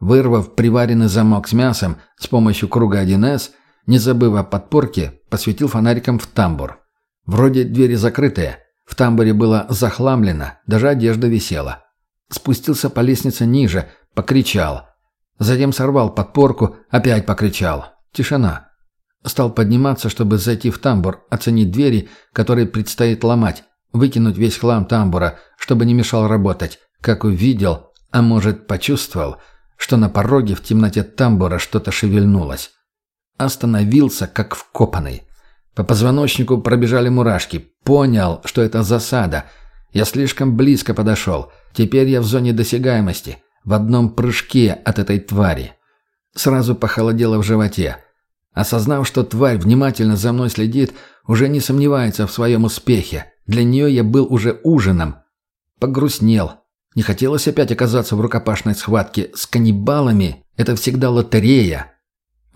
Вырвав приваренный замок с мясом с помощью круга 1С, не забыв о подпорке, посветил фонариком в тамбур. Вроде двери закрытые, в тамбуре было захламлено, даже одежда висела. Спустился по лестнице ниже, покричал. Затем сорвал подпорку, опять покричал. Тишина. Стал подниматься, чтобы зайти в тамбур, оценить двери, которые предстоит ломать, выкинуть весь хлам тамбура, чтобы не мешал работать, как увидел, а может почувствовал, что на пороге в темноте тамбура что-то шевельнулось. Остановился, как вкопанный. По позвоночнику пробежали мурашки. Понял, что это засада. Я слишком близко подошел. Теперь я в зоне досягаемости в одном прыжке от этой твари. Сразу похолодело в животе. Осознав, что тварь внимательно за мной следит, уже не сомневается в своем успехе. Для нее я был уже ужином. Погрустнел. Не хотелось опять оказаться в рукопашной схватке с каннибалами. Это всегда лотерея.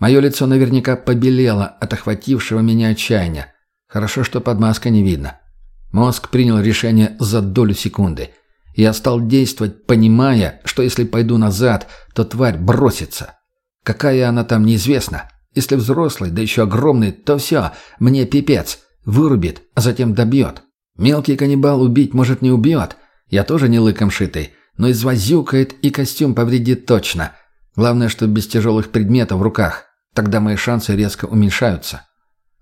Мое лицо наверняка побелело от охватившего меня отчаяния. Хорошо, что под маской не видно. Мозг принял решение за долю секунды – я стал действовать, понимая, что если пойду назад, то тварь бросится. Какая она там, неизвестно. Если взрослый, да еще огромный, то все, мне пипец. Вырубит, а затем добьет. Мелкий каннибал убить, может, не убьет. Я тоже не лыком шитый, но извозюкает и костюм повредит точно. Главное, что без тяжелых предметов в руках. Тогда мои шансы резко уменьшаются.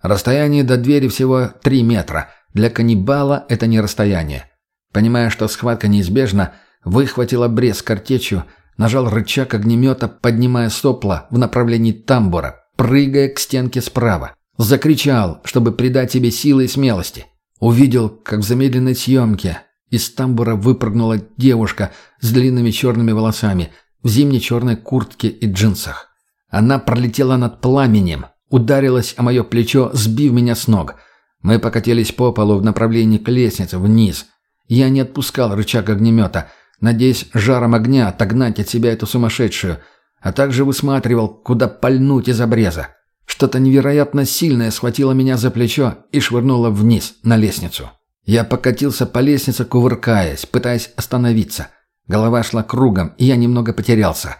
Расстояние до двери всего 3 метра. Для каннибала это не расстояние. Понимая, что схватка неизбежна, выхватил обрез картечью, нажал рычаг огнемета, поднимая сопла в направлении тамбура, прыгая к стенке справа. Закричал, чтобы придать себе силы и смелости. Увидел, как в замедленной съемке из тамбура выпрыгнула девушка с длинными черными волосами в зимней черной куртке и джинсах. Она пролетела над пламенем, ударилась о мое плечо, сбив меня с ног. Мы покатились по полу в направлении к лестнице, вниз – я не отпускал рычаг огнемета, надеясь жаром огня отогнать от себя эту сумасшедшую, а также высматривал, куда пальнуть из обреза. Что-то невероятно сильное схватило меня за плечо и швырнуло вниз, на лестницу. Я покатился по лестнице, кувыркаясь, пытаясь остановиться. Голова шла кругом, и я немного потерялся.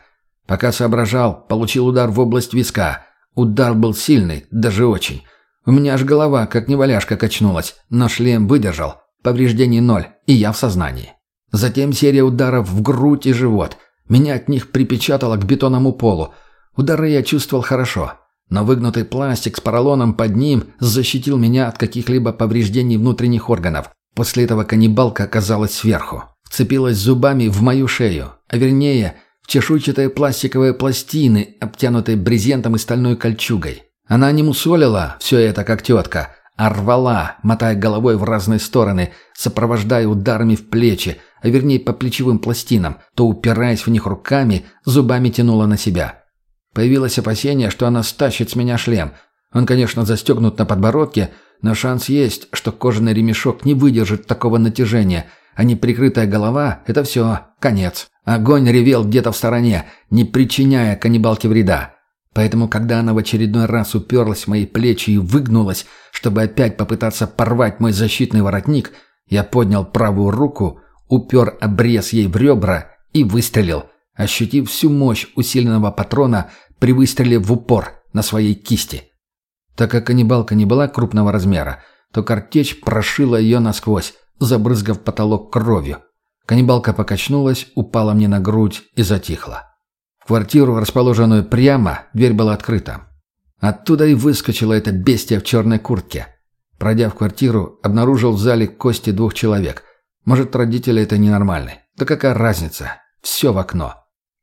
Пока соображал, получил удар в область виска. Удар был сильный, даже очень. У меня аж голова, как неваляшка, качнулась, но шлем выдержал. Повреждений ноль, и я в сознании. Затем серия ударов в грудь и живот. Меня от них припечатало к бетонному полу. Удары я чувствовал хорошо, но выгнутый пластик с поролоном под ним защитил меня от каких-либо повреждений внутренних органов. После этого каннибалка оказалась сверху. Вцепилась зубами в мою шею, а вернее, чешуйчатые пластиковые пластины, обтянутые брезентом и стальной кольчугой. Она не мусолила все это, как тетка, а рвала, мотая головой в разные стороны, сопровождая ударами в плечи, а вернее по плечевым пластинам, то упираясь в них руками, зубами тянула на себя. Появилось опасение, что она стащит с меня шлем. Он, конечно, застегнут на подбородке, но шанс есть, что кожаный ремешок не выдержит такого натяжения, а неприкрытая голова — это все, конец. Огонь ревел где-то в стороне, не причиняя каннибалке вреда. Поэтому, когда она в очередной раз уперлась в мои плечи и выгнулась, чтобы опять попытаться порвать мой защитный воротник, я поднял правую руку, упер обрез ей в ребра и выстрелил, ощутив всю мощь усиленного патрона при выстреле в упор на своей кисти. Так как каннибалка не была крупного размера, то картечь прошила ее насквозь, забрызгав потолок кровью. Каннибалка покачнулась, упала мне на грудь и затихла. В квартиру, расположенную прямо, дверь была открыта. Оттуда и выскочила эта бестия в черной куртке. Пройдя в квартиру, обнаружил в зале кости двух человек. Может, родители это ненормальны. Да какая разница? Все в окно.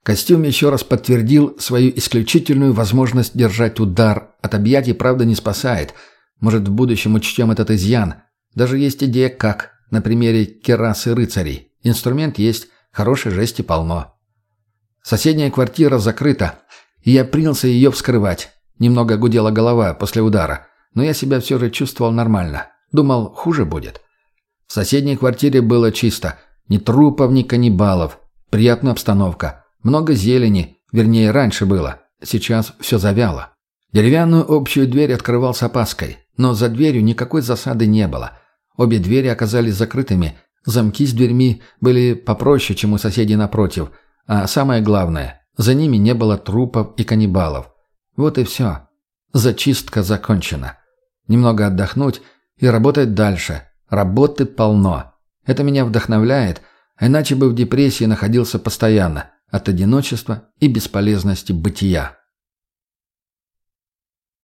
Костюм еще раз подтвердил свою исключительную возможность держать удар. От объятий, правда, не спасает. Может, в будущем учтем этот изъян. Даже есть идея как. На примере керасы рыцарей. Инструмент есть, хорошей жести полно. Соседняя квартира закрыта, и я принялся ее вскрывать. Немного гудела голова после удара, но я себя все же чувствовал нормально. Думал, хуже будет. В соседней квартире было чисто. Ни трупов, ни каннибалов. Приятная обстановка. Много зелени, вернее, раньше было. Сейчас все завяло. Деревянную общую дверь открывал с опаской, но за дверью никакой засады не было. Обе двери оказались закрытыми, замки с дверьми были попроще, чем у соседей напротив, а самое главное, за ними не было трупов и каннибалов. Вот и все. Зачистка закончена. Немного отдохнуть и работать дальше. Работы полно. Это меня вдохновляет, иначе бы в депрессии находился постоянно, от одиночества и бесполезности бытия.